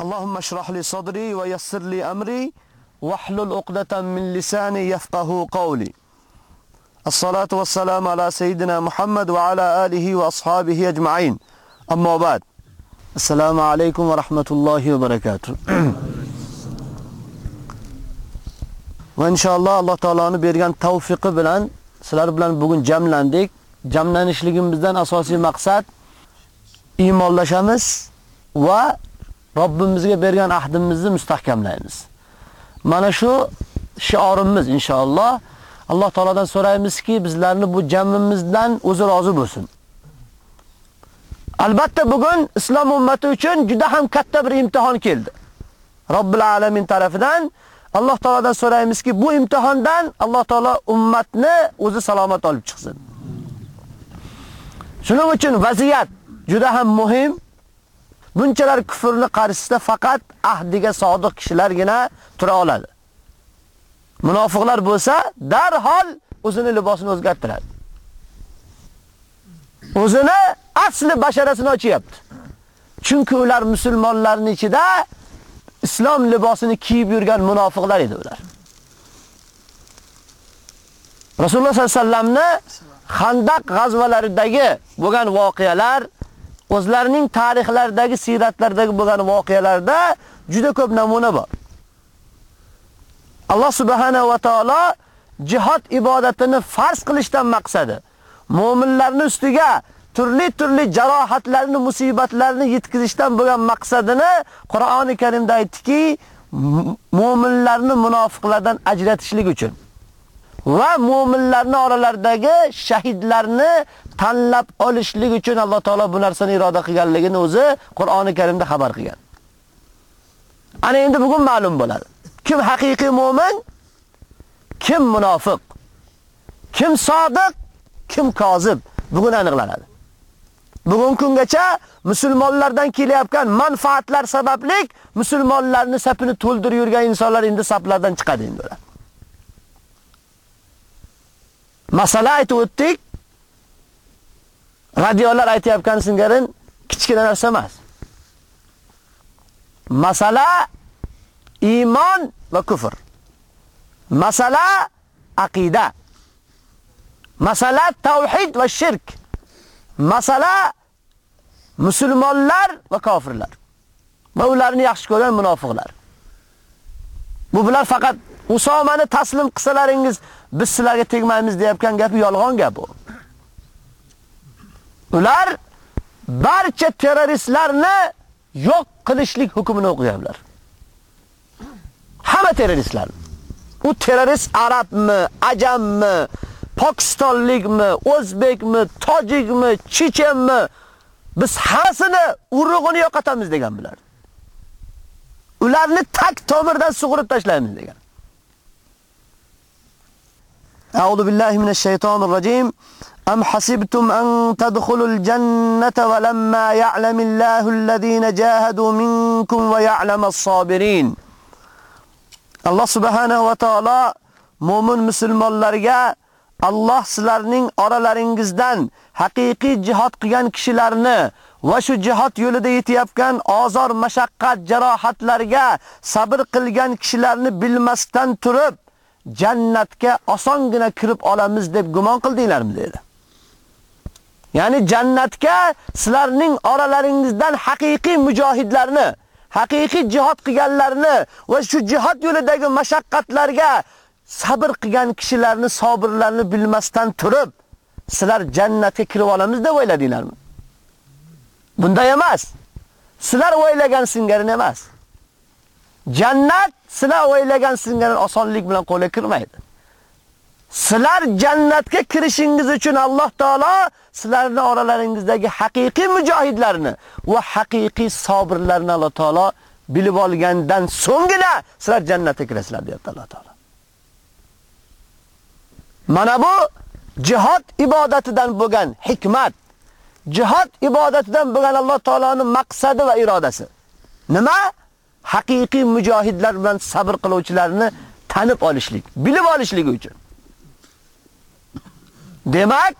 اللهم اشرح لي صدري ويسر لي أمري واحلل عقدة من لساني يفقه قولي. الصلاة والسلام على سيدنا محمد وعلى آله وأصحابه أجمعين. أما بعد السلام عليكم ورحمة الله وبركاته. وإن شاء الله الله تعالى bergan tavfiqi bilan sizlar bilan bugun jamlandik. Jamlanishligimizdan asosiy maqsad iymonlashamiz va Robbimizga bergan ahdimizni mustahkamlaymiz. Mana shu shiorimiz inshaalloh. Alloh taoladan so'raymizki, bizlarni bu jamimizdan o'zi rozi bo'lsin. Albatta bugun islom ummati uchun juda ham katta bir imtihon keldi. Robbil alamin tarafidan Alloh taoladan so'raymizki, bu imtihondan Alloh taolo ummatni o'zi salomat olib chiqsin. Shuning uchun vaziyat juda ham muhim. Bunchalar kufrni qarshisida faqat ahdiga sodiq kishilargina tura oladi. Munofiqlar bo'lsa, darhol o'zini libosini o'zgartiradi. O'zini asli basharasini ochyapti. Chunki ular musulmonlarning ichida islom libosini kiyib yurgan munofiqlar edi ular. Rasululloh sallallohu alayhi vasallamni Xandaq g'azvalaridagi bo'lgan voqealar o'zlarining tarixlaridagi, siyratlardagi bo'lgan voqealarda juda ko'p namuna bor. Alloh subhanahu va taolo jihad ibodatini farz qilishdan maqsadi mu'minlarning ustiga turli-turli jarohatlarni, musibatlarni yetkazishdan bo'lgan maqsadini Qur'oni Karimda aytdiki, mu'minlarni munofiqlardan ajratishlik uchun va mu'minlarning oralaridagi shahidlarni tanlab olishlik uchun Alloh taolo bu narsani iroda qilganligini o'zi Qur'oni Karimda xabar qilgan. Ana endi bugun ma'lum bo'ladi. Kim haqiqiy mu'min, kim munofiq, kim sodiq, kim kozib bugun aniqlanadi. Bugun kungacha musulmonlardan kelayotgan manfaatlar sabablik musulmonlarni sapini to'ldirib yurgan insonlar endi saplardan chiqadi endi ular. Masala aytib o'tdik. Radiolar aytayotgan singarin kichkina narsa emas. Masala iymon va kufr. Masala aqida. Masala tauhid va shirk. Masala musulmonlar va kofirlar. Va ularni yaxshi ko'rgan munofiqlar. Bu bular faqat Usomani taslim qilsalaringiz biz sizlarga tegmaymiz deyotgan gapi yolg'on gap bu. Ular barcha terroristlarni yo'q qilishlik hukmini o'qiganlar. Hamma terroristlar. U terrorist arabmi, ajammi, pokistonlikmi, o'zbekmi, tojikmi, chechenmi biz hammasini urug'ini yo'qotamiz degan bular. Ularni tak tomirdan sug'urib tashlaymiz degan. أعوذ بالله من الشيطان الرجيم أم حسبتم أن تدخلوا الجنة ولما يعلم الله الذين جاهدوا منكم ويعلم الصابرين الله سبحانه وتعالى mo'min musulmonlarga Alloh sizlarning oralaringizdan haqiqiy jihad qilgan kishilarni va shu jihad yo'lida yetayotgan ozor, mashaqqat, jarohatlarga sabr qilgan kishilarni bilmasdan turib jannatga osongina kirib olamiz deb gumon qildinglarmi dedi. Ya'ni jannatga sizlarning oralaringizdan haqiqiy mujohidlarni, haqiqiy jihad qilganlarni va shu jihad yo'lidagi mashaqqatlarga sabr qilgan kishilarni, sabirlarni bilmasdan turib, sizlar jannatga kirib olamiz deb o'yladinglarmi? Bunday emas. Sizlar o'ylagan singari emas. Jannat sizlar o'ylagan singan osonlik bilan qo'lga kirmaydi. Sizlar jannatga kirishingiz uchun Alloh taolo sizlarning oralaringizdagi haqiqiy mujohidlarni va haqiqiy sabrlarni Alloh taolo bilib olgandan so'nggina sizlar jannatga kirasizlar deyapti Alloh taolo. Mana bu jihad ibodatidan bo'lgan hikmat, jihad ibodatidan bo'lgan Alloh taoloning maqsadi va irodasi. Nima? Haqiqiy mujohidlar bilan sabr qiluvchilarni tanib olishlik, bilib olishlik uchun. Demak,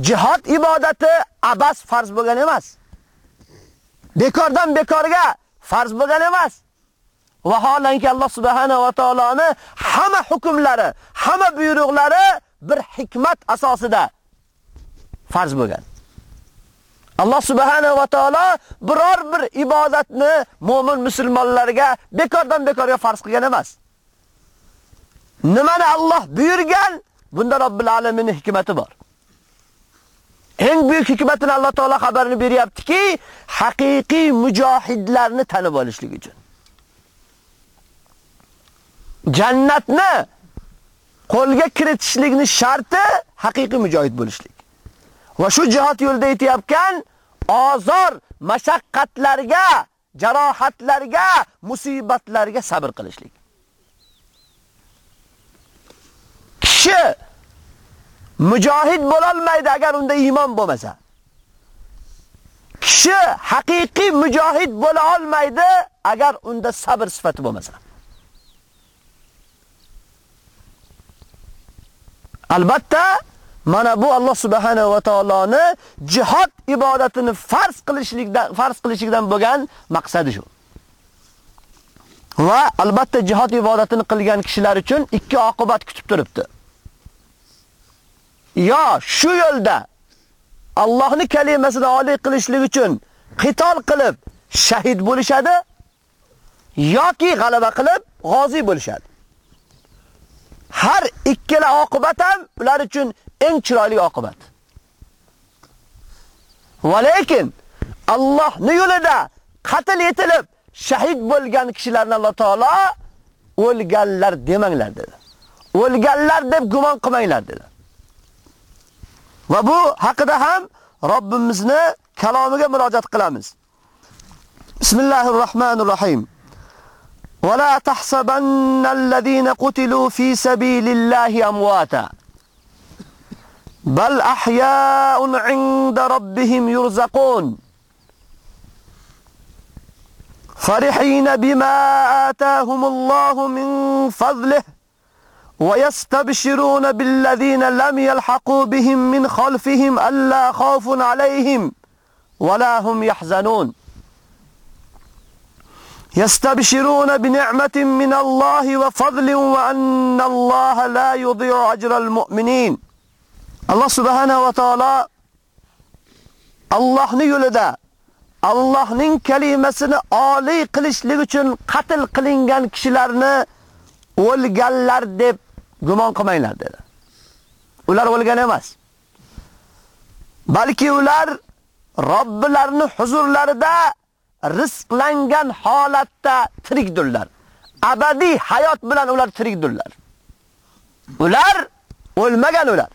jihad ibodati abas farz bo'lgan emas. Bekordan bekorga farz bo'lgan emas. Vaholanki Alloh subhanahu va taoloni hamma hukmlari, hamma buyruqlari bir hikmat asosida farz bo'lgan. Alloh subhanahu va taolo biror bir ibodatni mu'min musulmonlarga bekordan bekorga farz qilgan emas. Nimani Alloh buyurgan, bunda Robbil alaminning hikmati bor. Eng buyuk hikmatini Alloh taolo xabarini beryaptiki, haqiqiy mujohidlarni tanib olishlik uchun. Jannatni qo'lga kiritishlikning sharti haqiqiy mujohid bo'lishlik. Va shu jihad yo'lida aytayotgan ozor, mashaqqatlarga, jarohatlarga, musibatlarga sabr qilishlik. Kishi mujohid bo'la olmaydi agar unda iymon bo'lmasa. Kishi haqiqiy mujohid bo'la olmaydi agar unda sabr sifati bo'lmasa. Albatta, mana bu Alloh subhanahu va taoloni jihad ibodatini farz qilishlikdan farz qilishlikdan bo'lgan maqsadi shu. Va albatta jihad ibodatini qilgan kishilar uchun ikki oqibat kutib turibdi. Yo shu yo'lda Allohning kalimasini oliy qilishlik uchun qitol qilib shahid bo'lishadi yoki g'alaba qilib g'ozi bo'lishadi. Har ikkala oqibat ham ular uchun eng chiroyli oqibat. Va lekin Allohning yo'lida qatl etilib shahid bo'lgan kishilarni Alloh taolo o'lganlar demanglar dedi. O'lganlar deb gumon qilmanglar dedi. Va bu haqida ham Robbimizni kalomiga murojaat qilamiz. Bismillahirrohmanirrohim. ولا تحسبن الذين قتلوا في سبيل الله أمواتا. بل أحياء عند ربهم يرزقون. فرحين بما آتاهم الله من فضله ويستبشرون بالذين لم يلحقوا بهم من خلفهم ألا خوف عليهم ولا هم يحزنون. يستبشرون بنعمة من الله وفضل وأن الله لا يضيع أجر المؤمنين الله سبحانه وتعالى Allohning yo'lida Allohning kalimasini oliy qilishlik uchun qatl qilingan kishilarni o'lganlar deb gumon qilmanglar dedi. Ular o'lgan emas. Balki ular Robbilarining huzurlarida rizqlangan holatda tirikdirlar. Abadiy hayot bilan ular tirikdirlar. Ular o'lmagan ular.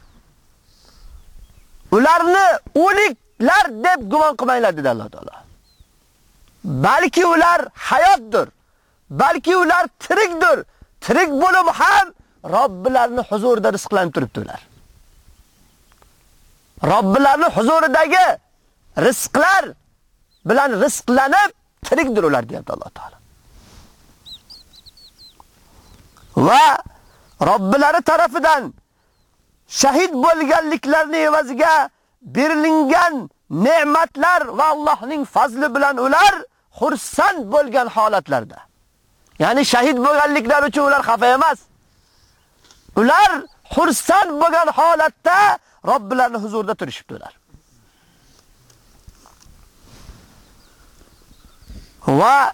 Ularni o'liklar deb gumon qilmanglar dedi Alloh taolo. Balki ular hayotdir. Balki ular tirikdir. Tirik bo'lib ham Robbilarining huzurida rizqlanib turibdilar. Robbilarining huzuridagi rizqlar bilan rizqlanib tirikdir ular deyapti Alloh taolo. Va Robbilari tarafidan shahid bo'lganliklarini evaziga berilgan ne'matlar va Allohning fazli bilan ular xursand bo'lgan holatlarda. Ya'ni shahid bo'lganliklari uchun ular xafa emas. Ular xursand bo'lgan holatda Robbilarining huzurida turishibdilar. Va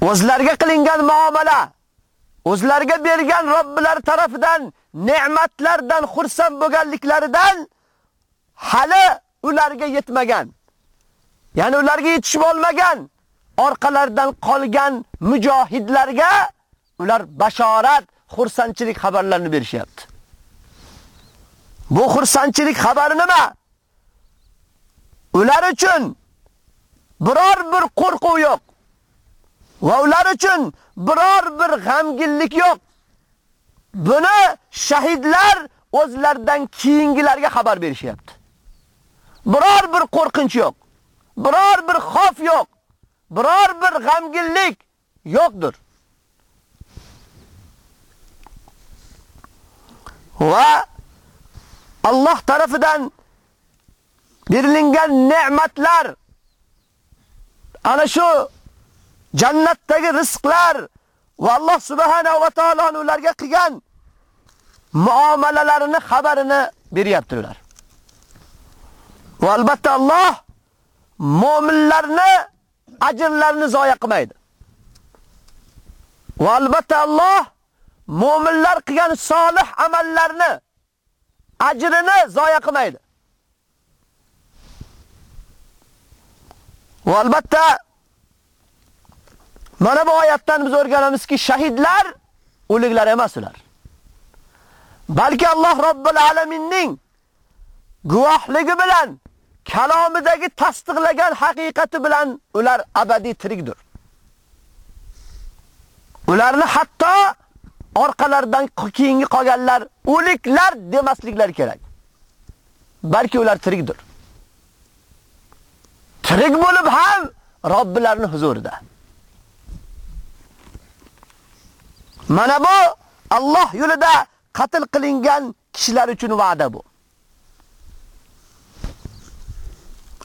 o'zlariga qilingan muomala, o'zlariga bergan Robbilar tarafidan ne'matlardan xursand bo'lganliklaridan hali ularga yetmagan. Ya'ni ularga yetishib olmagan orqalaridan qolgan mujohidlarga ular bashorat, xursandchilik xabarlarini berishyapti. Bu xursandchilik xabari nima? Ular uchun biror bir qo'rquv yo'q. Va ular uchun biror bir g'amginlik yo'q. Buni shahidlar o'zlaridan keyingilarga xabar berishyapti. Biror bir qo'rqinch yo'q. Biror bir xof yo'q. Biror bir g'amginlik yo'qdir. Va Alloh tarafidan berilgan ne'matlar ana shu jannatdagi rizqlar va Alloh subhanahu va taoloning ularga qilgan muomalalarini xabarini beryaptilar. Va albatta Alloh mu'minlarni ajrlarini zoya qilmaydi. Va albatta Alloh mu'minlar qilgan solih amallarni ajrini zoya qilmaydi. Va albatta mana bu oyatdan biz o'rganamizki, shahidlar o'liklar emas ular. Balki Alloh Robbil alaminning guvohligi bilan kalomidagi tasdiqlagan haqiqati bilan ular abadiy tirikdir. Ularni hatto orqalaridan keyingi qolganlar o'liklar demasliklar kerak. Balki ular tirikdir. Tirik bo'lib ham Robbilarning huzurida. Mana bu Alloh yo'lida qatl qilingan kishilar uchun va'da bu.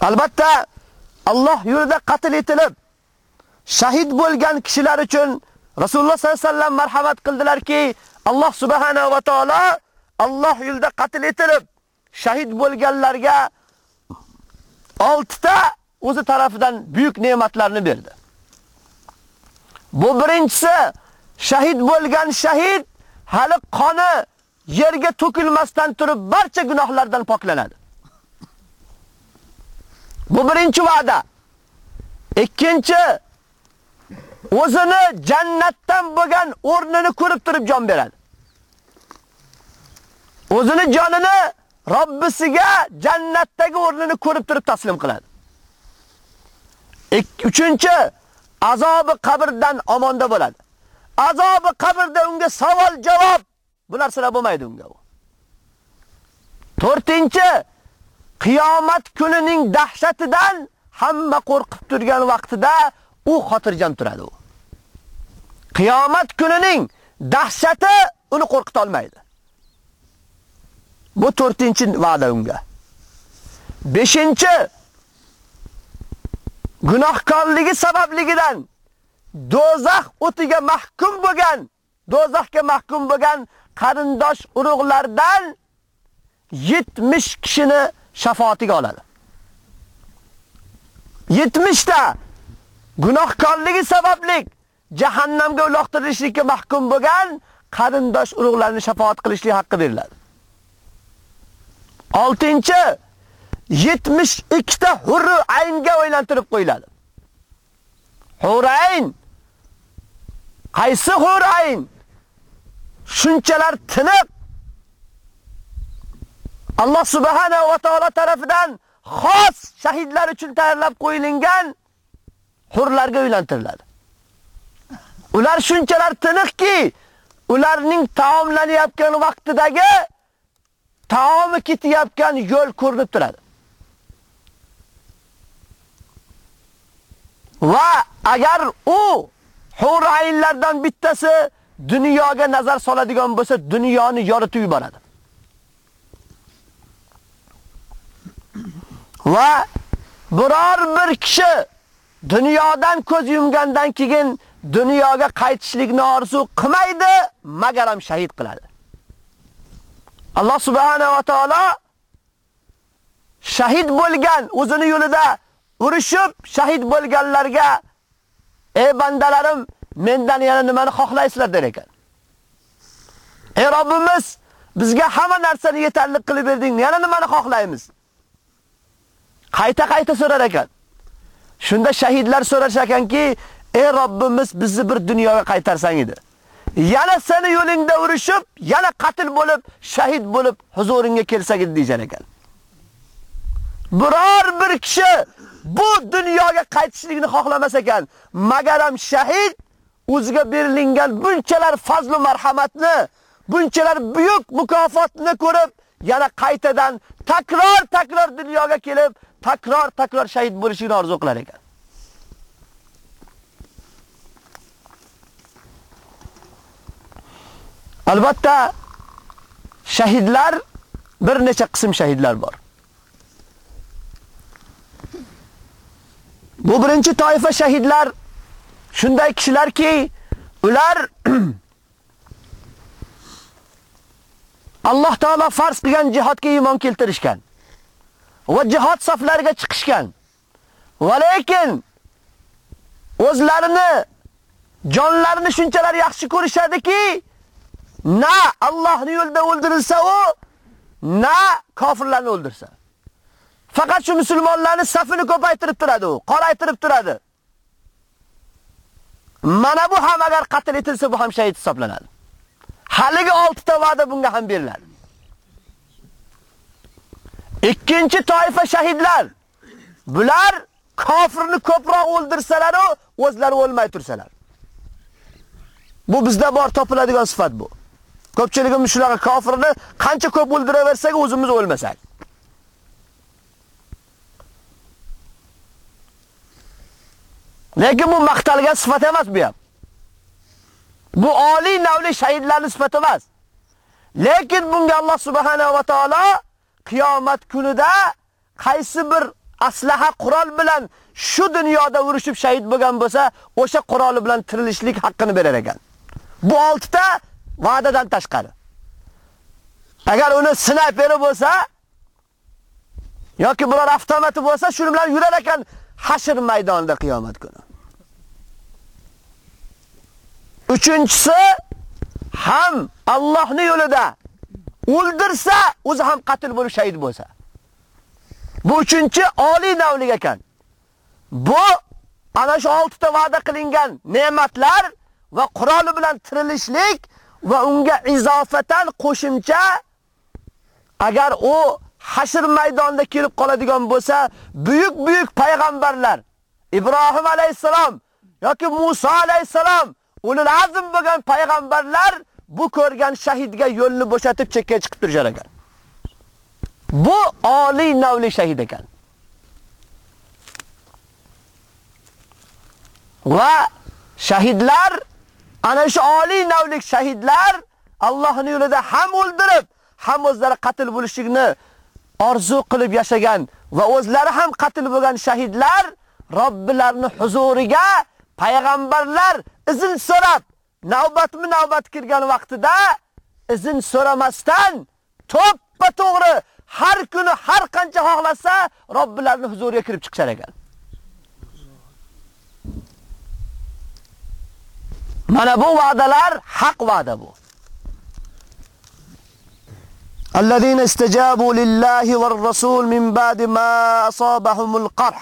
Albatta Alloh yo'lida qatl etilib shahid bo'lgan kishilar uchun Rasululloh sollallohu alayhi vasallam marhamat qildilarki, Alloh subhanahu va taolo Alloh yo'lida qatl etilib shahid bo'lganlarga 6 ta o'zi tarafidan buyuk ne'matlarni berdi. Bu birinchisi shahid bo'lgan shahid hali qoni yerga to'kilmasdan turib barcha gunohlardan poklanadi. Bu birinchi va'da. Ikkinchi o'zini jannatdan bo'lgan o'rnini ko'rib turib jon beradi. O'zini jonini Robbisiga jannatdagi o'rnini ko'rib turib taslim qiladi. Uchinchi azobi qabrdan omonda bo'ladi. Azobi qabrda unga savol javob bu narsalar bo'lmaydi unga u. To'rtinchi qiyomat kunining dahshatidan hamma qo'rqib turgan vaqtida u xotirjam turadi u. Qiyomat kunining dahshati uni qo'rqita olmaydi. Bu 4-va'da unga. 5-chi gunohkorligi sababligidan do'zax o'tiga mahkum bo'lgan, do'zaxga mahkum bo'lgan qarindosh urug'lardan 70 kishini shafoatiga oladi. 70 ta gunohkorligi sababli jahannamga uloqtirishlikka mahkum bo'lgan qarindosh urug'larni shafoat qilishlik haqqi beriladi. 6-chi 72 ta hurri aynga o'ylantirib qo'yiladi. Hurayn qaysi hurayn? Shunchalar tiniq Alloh subhanahu va taolo tomonidan xos shahidlar uchun tayyorlab qo'yilgan hurlarga uylantiriladi. Ular shunchalar tiniqki, ularning taomlanayotgan vaqtidagi taomi ketayotgan yo'l ko'rinib turadi. Va agar u hurayinlardan bittasi dunyoga nazar soladigan bo'lsa, dunyoni yoritib yuboradi. Va biror bir kishi dunyodan ko'z yumgandan keyin dunyoga qaytishlikni orzu qilmaydi, magar ham shahid qiladi. Alloh subhanahu va taolo shahid bo'lgan o'zini yo'lida urushib shahid bo'lganlarga ey bandalarim mendan yana nimani xohlaysizlar der ekan. Ey Robbimiz, bizga hamma narsani yetarli qilib berding. Yana nimani xohlaymiz? Qayta-qayta so'rar ekan. Shunda shahidlar so'rashar ekanki, ey Robbimiz, bizni bir dunyoga qaytarsang edi. Yana seni yo'lingda urushib, yana qatl bo'lib, shahid bo'lib huzuringga kelsak edi degan ekan. Biror bir kishi bu dunyoga qaytishlikni xohlamas ekan, magaram shahid o'ziga berilgan bunchalar fazl va marhamatni, bunchalar buyuk mukofotni ko'rib, yana qaytadan takror-takror dunyoga kelib, takror-takror shahid bo'lishini orzu qilar ekan. Albatta shahidlar bir necha qism shahidlar bor. Bu birinchi toifa shahidlar shunday kishilarki, ular Alloh taolo farz qilgan jihodga iymon keltirishgan va jihod saflariga chiqishgan. Va lekin o'zlarini jonlarini shunchalar yaxshi ko'rishadiki, na Allohning yo'lida o'ldirilsa u, na kofirlarni o'ldirsa. Faqat shu musulmonlarning safini ko'paytirib turadi u, qoraytirib turadi. Mana bu ham agar qatl etilsa bu ham shahid hisoblanadi. Haligi 6 ta va'da bunga ham beriladi. Ikkinchi toifa shahidlar. Bular kofirni ko'proq o'ldirsalar, u o'zlari o'lmay tursalar. Bu bizda bor topiladigan sifat bu. Ko'pchiligimiz shunaqa kofirni qancha ko'p o'ldiraversak, o'zimiz o'lmasak. Lekin bu maqtalgan sifat emas bu ham. Bu oliy navli shahidlarning sifati emas. Lekin bunga Alloh subhanahu va taolo qiyomat kunida qaysi bir aslaha qurol bilan shu dunyoda urushib shahid bo'lgan bo'lsa, o'sha quroli bilan tirilishlik haqqini berar ekan. Bu 6 ta va'dadan tashqari. Agar uni snayperi bo'lsa yoki biror avtomati bo'lsa, shuni bilan yurar ekan hashr maydonida qiyomat kuni. Uchinchisi ham Allohning yo'lida o'ldirsa, o'zi ham qatl bo'lib shahid bo'lsa. Bu uchinchi oliy navlik ekan. Bu ana shu 6 ta va'da qilingan ne'matlar va quroli bilan tirilishlik va unga izofatan qo'shimcha agar u hashr maydonida kelib qoladigan bo'lsa, buyuk-buyuk payg'ambarlar Ibrohim alayhisalom yoki Musa alayhisalom, ulul azm bo'lgan payg'ambarlar bu ko'rgan shahidga yo'lni bo'shatib chekka chiqib turishar ekan. Bu oliy navli shahid ekan. Va shahidlar ana shu oliy navlik shahidlar Allohning yo'lida ham o'ldirib, ham o'zlari qatl bo'lishligini orzu qilib yashagan va o'zlari ham qatl bo'lgan shahidlar Robbilarning huzuriga payg'ambarlar izn so'rab navbatma-navbat kirgan vaqtida izn so'ramasdan to'ppa to'g'ri har kuni har qancha xohlasa Robbilarining huzuriga kirib chiqishar ekan. Mana bu va'dalar haq va'da bu. Allazina istajabu lillahi var rasul min ba'di ma asabahumul qarh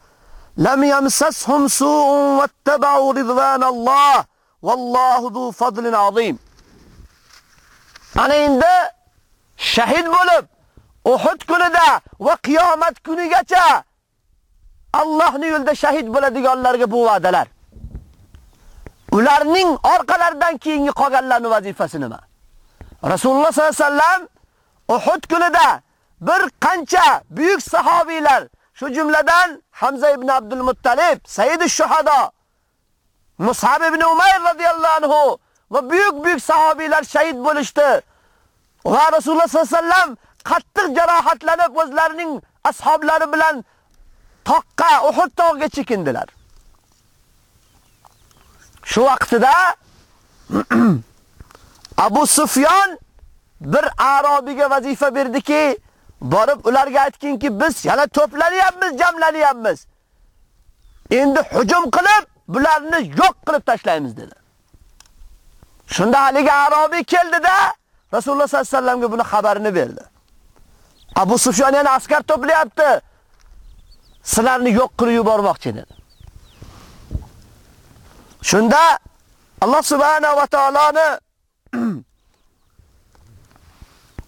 لم يمسسهم سوء واتبعوا رضوان الله والله ذو فضل عظيم Ana endi shahid bo'lib Uhud kunida va qiyomat kunigacha Allohning yo'lida shahid bo'ladiganlarga bu va'dalar. Ularning orqalaridan keyingi qolganlarning vazifasi nima? Rasululloh sollallohu alayhi vasallam Uhud kunida bir qancha buyuk sahobiylar, shu jumladan Hamza ibn Abdul Muttalib, Sayyid ash-Shuhada, Mus'ab ibn Umayr radhiyallohu anhu va buyuk-buyuk sahobiylar shahid bo'lishdi. va Rasululloh sollallohu alayhi vasallam qattiq jarohatlanib o'zlarining ashablari bilan toqqa Uhud tog'iga chekindilar. Shu vaqtida Abu Sufyon bir Arabiga vazifa berdiki, borib ularga aytkinki, biz yana to'planyapmiz, jamlanyapmiz. Endi hujum qilib, bularni yo'q qilib tashlaymiz dedi. Shunda haligi Arabiy keldida Rasululloh sollallohu alayhi vasallamga buni xabarini berdi. Abu Sufyon yana askar to'playapti. Sizlarni yo'q qilib yubormoqchi dedi. Shunda Alloh subhanahu va taoloni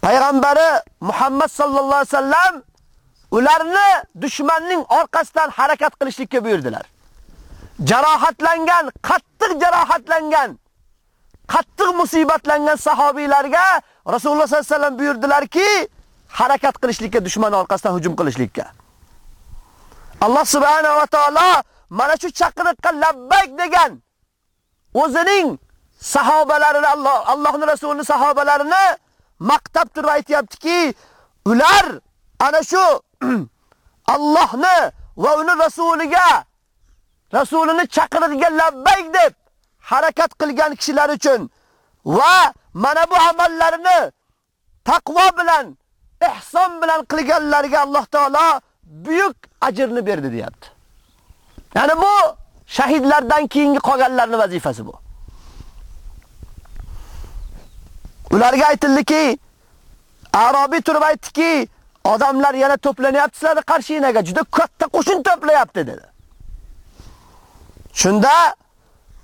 payg'ambari Muhammad sallallohu alayhi vasallam ularni dushmanning orqasidan harakat qilishlikka buyurdilar. Jarohatlangan, qattiq jarohatlangan, qattiq musibatlangan sahobiylarga Rasululloh sallallohu alayhi vasallam buyurdilarki, harakat qilishlikka, dushman orqasidan hujum qilishlikka. Alloh subhanahu va taolo mana shu chaqiriqqa labbayk degan o'zining sahobalarini Alloh Allohning rasulining sahobalarini maqtab turib aytayaptiki, ular ana shu Allohni va uning rasuliga rasulini chaqiradigan labbayk deb harakat qilgan kishilar uchun va mana bu amallarini taqvo bilan, ihson bilan qilganlarga Alloh taolo buyuk ajrni berdi deyapti. Ya'ni bu shahidlardan keyingi qolganlarning vazifasi bu. Ularga aytildiki, Arabiy turib aytdiki, odamlar yana to'planyapti sizlarga qarshinaga, juda katta qo'shin to'playapti dedi. Shunda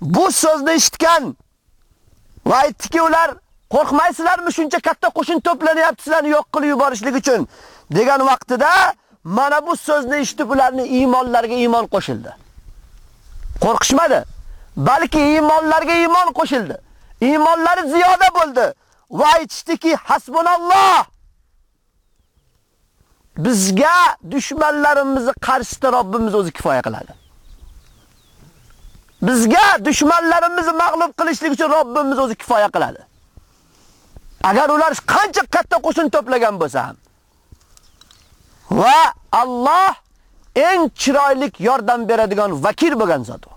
bu so'zni eshitgan va aytdiki, ular qo'rqmaysizlarmi shuncha katta qo'shin to'planyapti sizlarni yo'q qilib yuborishlik uchun degan vaqtida mana bu so'zni eshitib ularni iymonlariga iymon qo'shildi. Qo'rqishmadi, balki iymonlarga iymon qo'shildi. Iymonlari ziyoda bo'ldi va aytishdiki, hasbunalloh. Bizga dushmanlarimizni qarshisida Robbimiz o'zi kifoya qiladi. Bizga dushmanlarimizni mag'lub qilishlik uchun Robbimiz o'zi kifoya qiladi. Agar ular qancha katta qo'shin to'plagan bo'lsa ham va Alloh eng chiroyli yordam beradigan vakil bo'lgan zot u.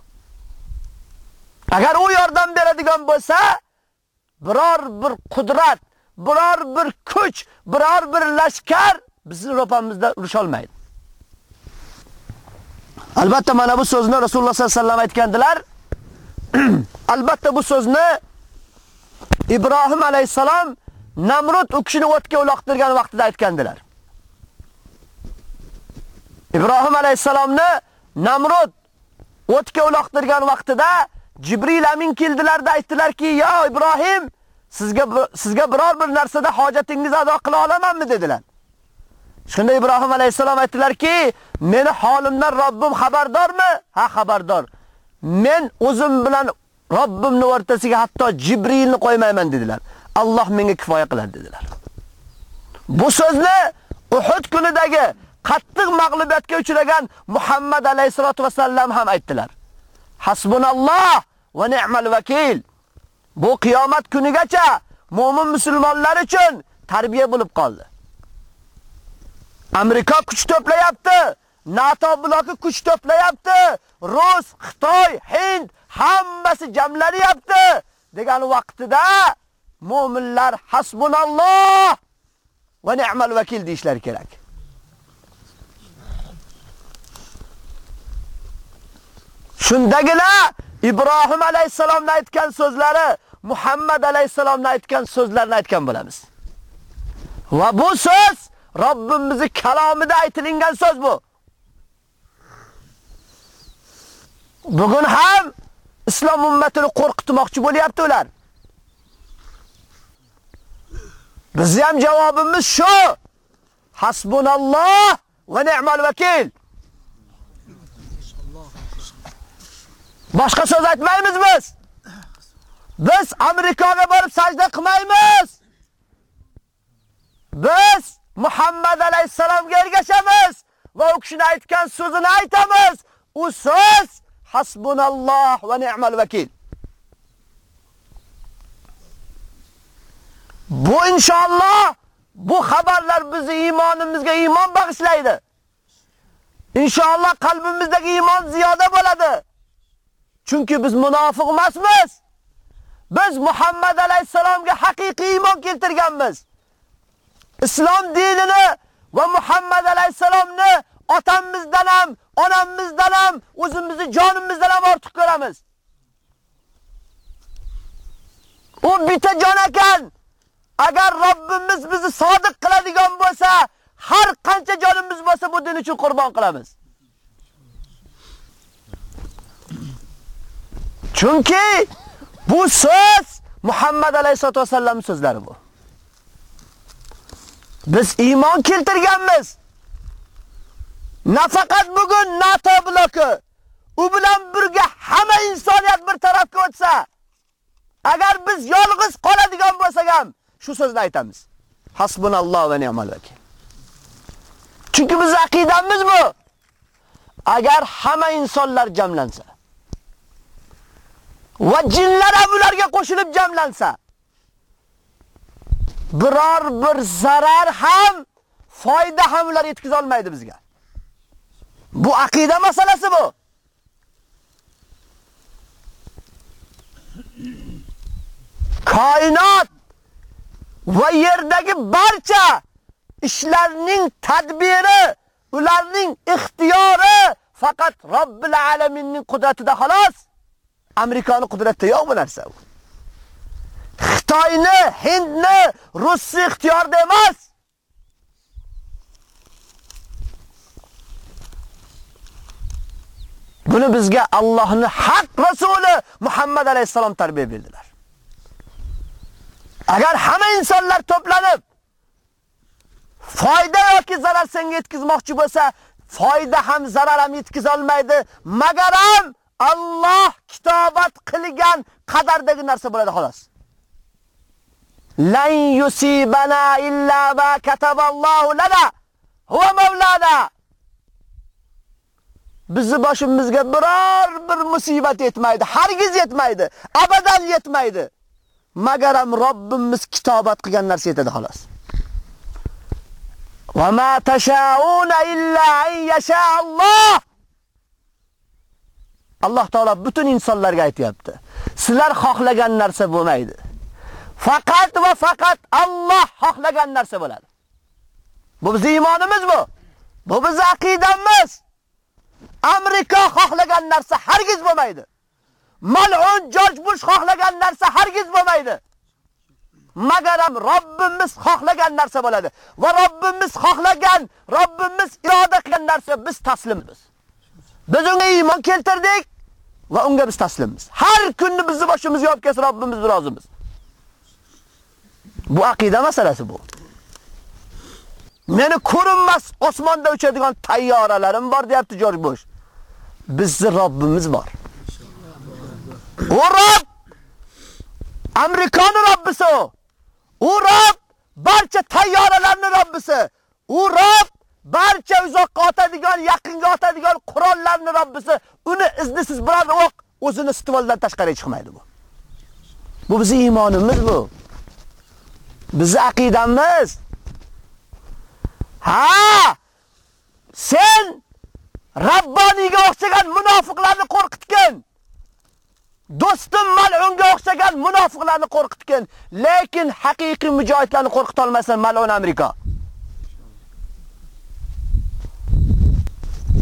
Agar u yordam beradigan bo'lsa, biror bir qudrat, biror bir kuch, biror bir lashkar bizni ro'pamizda urisha olmaydi. Albatta mana bu so'zni Rasululloh sollallohu alayhi vasallam aytgandilar. Albatta bu so'zni Ibrohim alayhisalom Namrud u kishini o'tga uloqtirgan vaqtida aytgandilar. Ibrohim alayhisalomni Namrud o'tga uloqtirgan vaqtida Jibril amin keldilarda aytdilarki, "Ya Ibrohim, sizga sizga biror bir narsada hojatingizni ado qila olamanmi?" dedilar. Shunda Ibrohim alayhisalom aytdilarki, "Meni holimdan Robbim xabardormi?" "Ha, xabardor. Men o'zim bilan Robbimning o'rtasiga hatto Jibrilni qo'ymayman" dedilar. "Alloh menga kifoya qiladi" dedilar. Bu so'zni Uhud kunidagi qattiq mag'lubiyatga uchragan Muhammad alayhisolatu vasallam ham aytdilar. Hasbunalloh va ni'mal vakil. Bu qiyomat kunigacha mu'min musulmonlar uchun tarbiya bo'lib qoldi. Amerika kuch to'playapti, NATO bloki kuch to'playapti, Rus, Xitoy, Hind hammasi jamlanyapti degan vaqtida mu'minlar hasbunalloh va ni'mal vakil deyishlar kerak. Shundagina Ibrohim alayhisalomning aytgan so'zlari, Muhammad alayhisalomning aytgan so'zlarini aytgan bo'lamiz. Va bu so'z Robbimizning kalomida aytilgan so'z bu. Bugun ham islom ummatini qo'rqitmoqchi bo'lyapti ular. Bizning ham javobimiz shu. Hasbunalloh va ni'mal vakil. Boshqa so'z aytmaymiz biz. Biz Amerikaga borib sajda qilmaymiz. Biz Muhammad alayhisalomga ergashamiz va u kishining aytgan so'zini aytamiz. U so'z hasbunalloh va ni'mal vakil. Bu inshaalloh bu xabarlar bizni iymonimizga iymon bag'ishlaydi. Inshaalloh qalbimizdagi iymon ziyoda bo'ladi. Chunki biz munofiq emasmiz. Biz Muhammad alayhisalomga haqiqiy iymon keltirganmiz. Islom dinini va Muhammad alayhisalomni otamizdan ham, onamizdan ham, o'zimizni jonimizdan ham ortiq ko'ramiz. U bitta jon ekan. Agar Robbimiz bizni sodiq qiladigan bo'lsa, har qancha jonimiz bo'lsa bu din uchun qurbon qilamiz. Chunki bu so'z Muhammad alayhisolatu vasallam so'zlari bu. Biz iymon keltirganmiz. Nafaqat bugun NATO bloki u bilan birga hamma insoniyat bir tarafga o'tsa, agar biz yolg'iz qoladigan bo'lsak ham shu so'zni aytamiz. Hasbunalloh va ni'mal vakil. Chunki biz aqidamiz bu. Agar hamma insonlar jamlansa va jinlar ham ularga qo'shilib jamlansa, biror bir zarar ham, foyda ham ular yetkiza olmaydi bizga. Bu aqida masalasi bu. Koinot va yerdagi barcha ishlarning tadbiri, ularning ixtiyori faqat Robbil alaminning qudratida xolos. Amerikani qudratida yo'q bu narsa. Xitoyni, Hindni, Rossiya ixtiyorida emas. Buni bizga Allohning haq rasuli Muhammad alayhisalom tarbiya berdilar. Agar hamma insonlar to'planib foyda yoki zarar senga yetkazmoqchi bo'lsa, foyda ham zarar ham yetkiza olmaydi, magaram Alloh kitobat qilgan qadardagi narsa bo'ladi xolos. Lan yusibana illa ma kataballohu lana huwa mavlana. Bizni boshimizga biror bir musibat yetmaydi, hargiz yetmaydi, abadan yetmaydi. Magaram Robbimiz kitobat qilgan narsa yetadi xolos. Va ma tashauna illa an yasha Alloh. Alloh taolo butun insonlarga aytayapti. Sizlar xohlagan narsa bo'lmaydi. Faqat va faqat Alloh xohlagan narsa bo'ladi. Bu bizning iymonimiz bu. Bu bizning aqidamiz. Amerika xohlagan narsa hargiz bo'lmaydi. Mal'un George Bush xohlagan narsa hargiz bo'lmaydi. Magar ham Robbimiz xohlagan narsa bo'ladi. Va Robbimiz xohlagan, Robbimiz iroda qilgan narsa biz taslimmiz. Biz unga iymon keltirdik va unga biz taslimmiz. Har kunni bizni boshimizga olib kelsa Robbimiz rozimiz. Bu aqida masalasi bu. Meni ko'rinmas osmonda uchadigan tayyoralarim bor, deyapti George Bush. Bizni Robbimiz bor. U Robb Amerikani Robbisi u. U barcha tayyoralarning Robbisi. U Robb barcha uzoqqa otadigan, yaqinga otadigan qurollarni Robbisi. Uni iznisiz biror o'q o'zini istivoldan tashqariga chiqmaydi bu. Bu bizning iymonimiz bu. Bizning aqidamiz. Ha! Sen Rabboniga o'xshagan munofiqlarni qo'rqitgan. Do'stim mal'unga o'xshagan munofiqlarni qo'rqitgan, lekin haqiqiy mujohidlarni qo'rqita olmasan mal'un Amerika.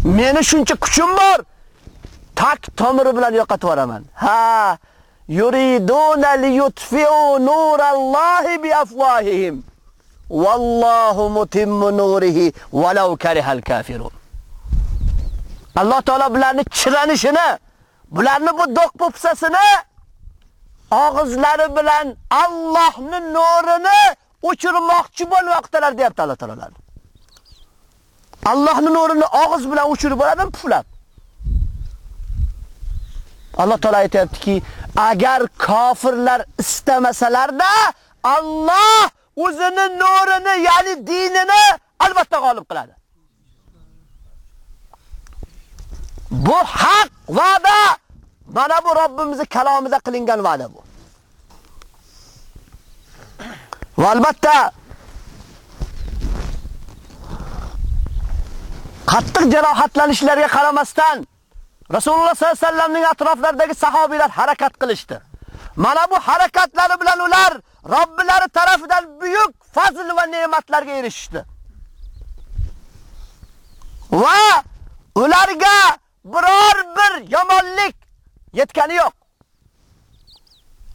Meni shuncha kuchim bor. Tak tomiri bilan yoqatib yuboraman. Ha, yuriduna liyutfi'u nurallohi bi afwahihim. Wallahu mutimmu nurihi walau karihal kafirun. Alloh taolo bularni chiranishini, bularni bu do'q popsasini og'izlari bilan Allohning nurini o'chirmoqchi bo'lmoqdalar deyapti Alloh taolalar. Allohning nurini og'iz bilan o'chirib bo'ladimi puflab? Alloh taolo aytayaptiki, agar kofirlar istamasalarda Alloh o'zining nurini, ya'ni dinini albatta g'olib qiladi. Bu haq va'da. Mana bu Robbimizning kalomida qilingan va'da bu. Va albatta qattiq jarohatlanishlarga qaramasdan Rasululloh sollallohu alayhi vasallamning atroflaridagi sahobiylar harakat qilishdi. Mana bu harakatlari bilan ular Robbilari tarafidan buyuk fazl va ne'matlarga erishdi. Va ularga biror bir yomonlik yetgani yo'q.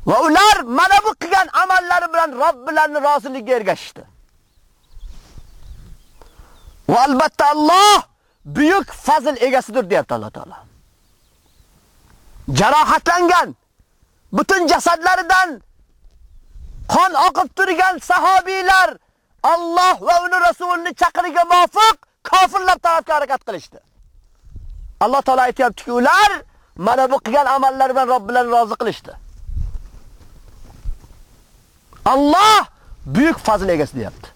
Va ular mana bu qilgan amallari bilan Robbilarining roziligiga ergashdi. Va albatta Alloh buyuk fazl egasidir deyapti Alloh taolo. Jarohatlangan butun jasadlaridan qon oqib turgan sahobiylar Alloh va uni rasulining chaqiriga muvofiq kofirlar tarafga harakat qilishdi. Alloh taolo aytayaptiki, ular mana bu qilgan amallari bilan Robbilarini rozi qilishdi. Alloh buyuk fazl egasi deyapti.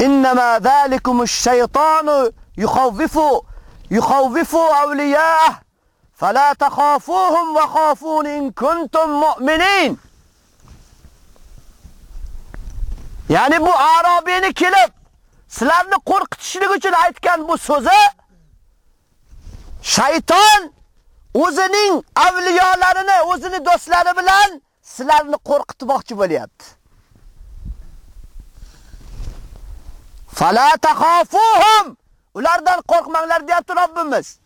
إنما ذلكم الشيطان yukhawwifu yukhawwifu أولياءه فلا تخافوهم وخافون إن كنتم مؤمنين. Ya'ni bu Arabiyni kelib sizlarni qo'rqitishlik uchun aytgan bu so'zi shayton o'zining avliyolarini, o'zini do'stlari bilan sizlarni qo'rqitmoqchi bo'lyapti. Fala takhafuhum ulardan qo'rqmanglar deyapti Robbimiz.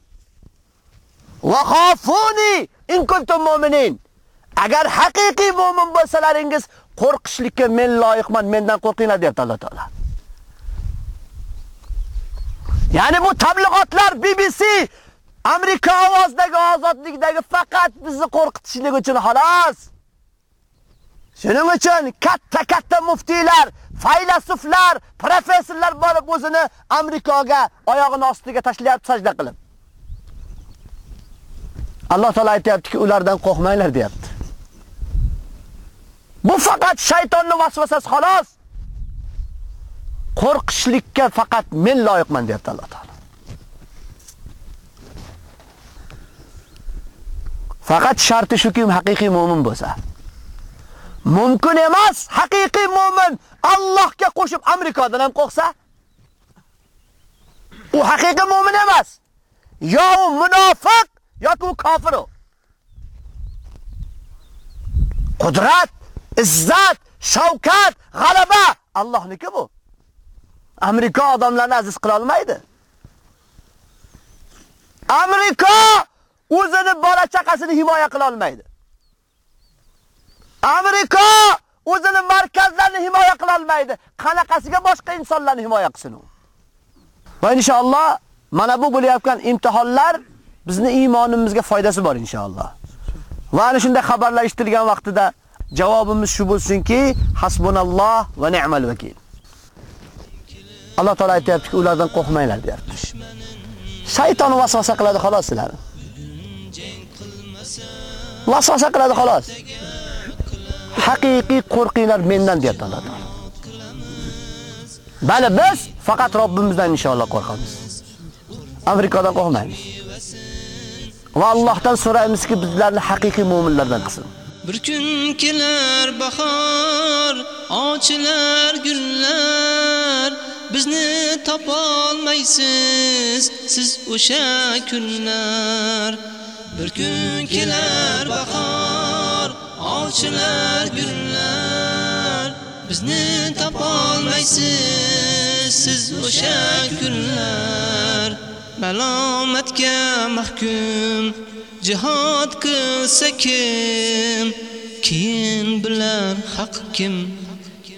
Va khafuni in kuntum mu'minin. Agar haqiqiy mu'min bo'lsalaringiz qo'rqishlikka men loyiqman, mendan qo'rqinglar deyapti Alloh taolo. Ya'ni bu tabliğotlar BBC Amerika ovozidagi ozodlikdagi faqat bizni qo'rqitishlik uchun xolos. Shuning uchun katta-katta muftiylar, faylasuflar, professorlar borib o'zini Amerikaga oyog'ini ostiga tashlayapti sajda qilib. Alloh taolay aytayaptiki, ulardan qo'rqmanglar deyapti. Bu faqat shaytonning vasvasasi xolos. Qo'rqishlikka faqat men loyiqman deyapti Alloh taolay. Faqat sharti shuki haqiqiy mu'min bo'lsa. Mumkin emas, haqiqiy mu'min Allohga qo'shib Amerikadan ham qo'rqsa. U haqiqiy mu'min emas. Yo u munofiq yoki u kofir. Qudrat, izzat, shavkat, g'alaba Allohniki bu. Amerika odamlarni aziz qila olmaydi. Amerika o'zini bola chaqasini himoya qila olmaydi. Amerika o'zini markazlarini himoya qila olmaydi. Qanaqasiga boshqa insonlarni himoya qilsin u? Va inshaalloh mana bu bo'layotgan imtihonlar bizni iymonimizga foydasi bor inshaalloh. Va ana shunday xabarlar eshitilgan vaqtida javobimiz shu bo'lsinki, hasbunalloh va ni'mal vakil. Alloh taolay aytayaptiki, ulardan qo'rqmanglar deyapti. Shayton vasvasa qiladi xolos sizlarni. Vasvasa qiladi xolos. Haqiqiy qo'rqinglar mendan deyapti Alloh taolo. Bali biz faqat Robbimizdan inshaalloh qo'rqamiz. Amerikadan qo'rqmaymiz. Va Allohdan so'raymizki, bizlarni haqiqiy mu'minlardan qilsin. Bir kun kelar bahor, ochilar gullar, bizni topolmaysiz siz o'sha kunlar. Bir kun kelar bahor, ochilar gullar, bizni topolmaysiz siz o'sha kunlar. Malomatga mahkum jihad qilsa kim keyin bilar haq kim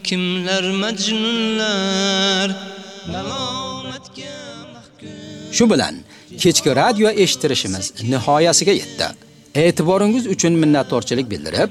kimlar majnunlar malomatga mahkum Shu bilan kechki radio eshittirishimiz nihoyasiga yetdi. E'tiboringiz uchun minnatdorchilik bildirib,